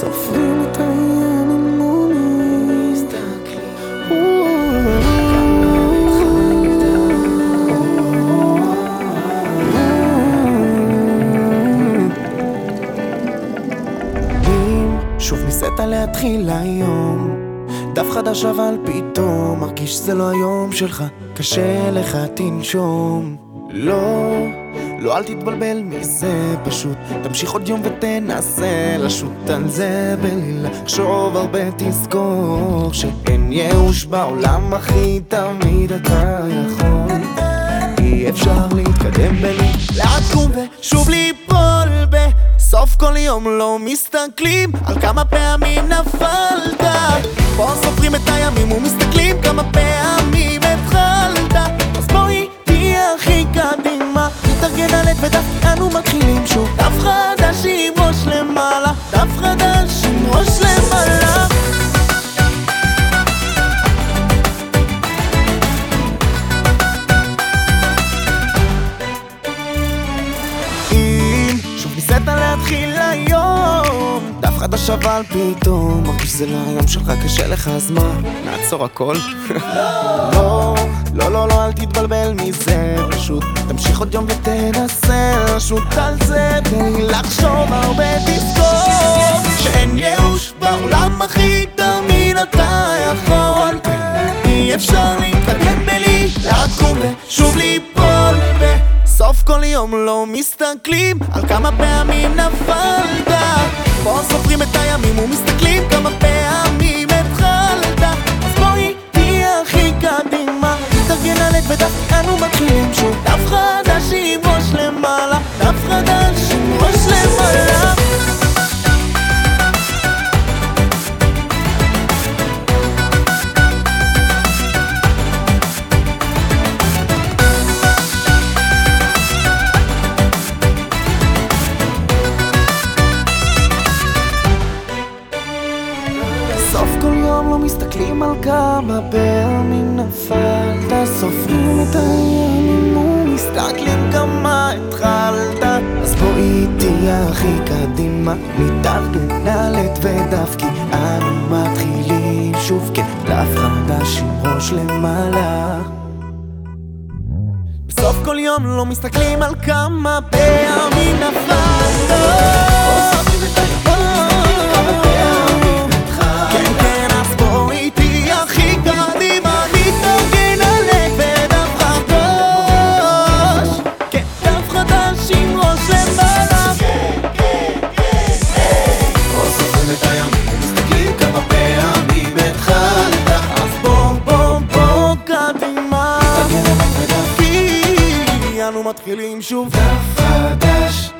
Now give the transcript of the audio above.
סופרים את הימים שוב ניסית להתחיל היום. דף חדש אבל פתאום מרגיש שזה לא היום שלך קשה לך תנשום. לא, לא אל תתבלבל מזה פשוט תמשיך עוד יום ותנסה לשוט על זה בלי לחשוב הרבה תזכור שאין ייאוש בעולם אחי תמיד אתה יכול. אי אפשר להתקדם בלי לקום ושוב ליפול. בסוף כל יום לא מסתכלים על כמה פעמים נפלת. פה סופרים את הימים ומסתכלים כמה פעמים להתחיל היום. דף חדש אבל פתאום מרגיש שזה לא היום שלך קשה לך אז מה? נעצור הכל? לא, לא, לא, לא, אל תתבלבל מזה. פשוט תמשיך עוד יום ותנסה. לשוט על זה בלי לחשוב הרבה תזכור. שאין ייאוש בעולם אחי תמיד אתה יכול אי אפשר להתקדם בלי לקום ושוב בסוף כל יום לא מסתכלים על כמה פעמים נפלת. פה סופרים את הימים ומסתכלים כמה פעמים התחלת אז בואי תהיה הכי קדימה תתארגן על עת ודף אנו מתחילים שוב סוף כל יום לא מסתכלים על כמה פעמים נפלת. סופרים את הימים ומסתכלים כמה התחלת. אז בואי תהיה הכי קדימה. על עת ודף אנו מתחילים שוב. כן דף חדש עם ראש למעלה. בסוף כל יום לא מסתכלים על כמה פעמים אנו מתחילים שוב. דף חדש